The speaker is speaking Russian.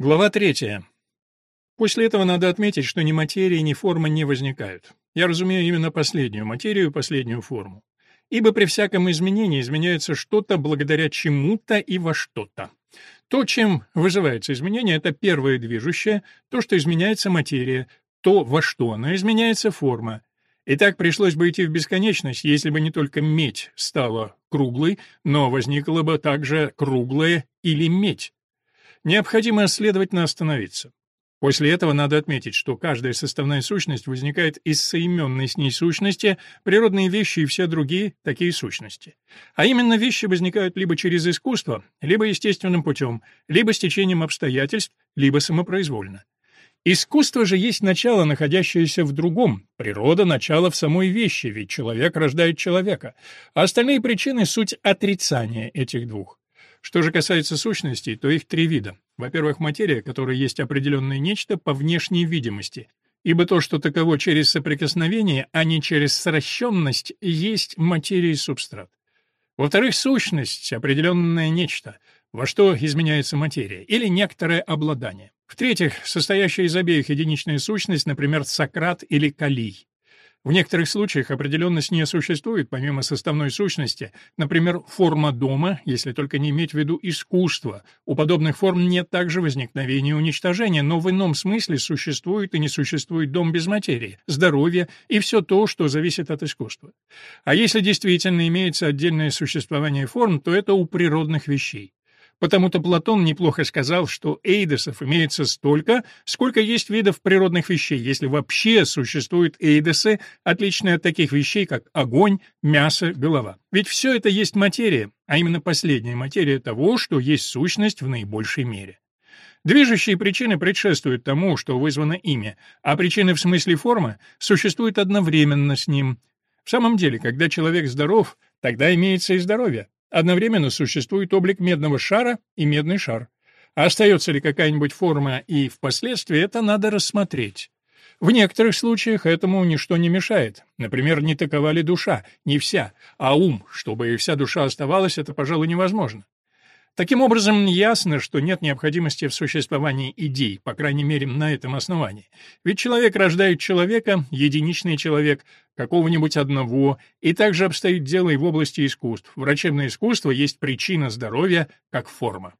Глава третья. После этого надо отметить, что ни материя, ни форма не возникают. Я разумею именно последнюю материю и последнюю форму. Ибо при всяком изменении изменяется что-то благодаря чему-то и во что-то. То, чем вызывается изменение, это первое движущее, то, что изменяется материя, то, во что она изменяется форма. И так пришлось бы идти в бесконечность, если бы не только медь стала круглой, но возникла бы также круглая или медь. Необходимо, следовательно, остановиться. После этого надо отметить, что каждая составная сущность возникает из соименной с ней сущности, природные вещи и все другие — такие сущности. А именно вещи возникают либо через искусство, либо естественным путем, либо с течением обстоятельств, либо самопроизвольно. Искусство же есть начало, находящееся в другом, природа — начало в самой вещи, ведь человек рождает человека, а остальные причины — суть отрицания этих двух. Что же касается сущностей, то их три вида. Во-первых, материя, которая есть определенное нечто по внешней видимости, ибо то, что таково через соприкосновение, а не через сращенность, есть материя и субстрат. Во-вторых, сущность — определенное нечто, во что изменяется материя, или некоторое обладание. В-третьих, состоящая из обеих единичная сущность, например, Сократ или Калий. В некоторых случаях определенность не существует, помимо составной сущности, например, форма дома, если только не иметь в виду искусство. У подобных форм нет также возникновения и уничтожения, но в ином смысле существует и не существует дом без материи, здоровье и все то, что зависит от искусства. А если действительно имеется отдельное существование форм, то это у природных вещей. Потому-то Платон неплохо сказал, что эйдосов имеется столько, сколько есть видов природных вещей, если вообще существуют эйдосы, отличные от таких вещей, как огонь, мясо, голова. Ведь все это есть материя, а именно последняя материя того, что есть сущность в наибольшей мере. Движущие причины предшествуют тому, что вызвано ими, а причины в смысле формы существуют одновременно с ним. В самом деле, когда человек здоров, тогда имеется и здоровье. Одновременно существует облик медного шара и медный шар. А остается ли какая-нибудь форма и впоследствии, это надо рассмотреть. В некоторых случаях этому ничто не мешает. Например, не такова ли душа, не вся, а ум, чтобы и вся душа оставалась, это, пожалуй, невозможно. Таким образом, ясно, что нет необходимости в существовании идей, по крайней мере, на этом основании. Ведь человек рождает человека, единичный человек, какого-нибудь одного, и также обстоит дело и в области искусств. Врачебное искусство есть причина здоровья как форма.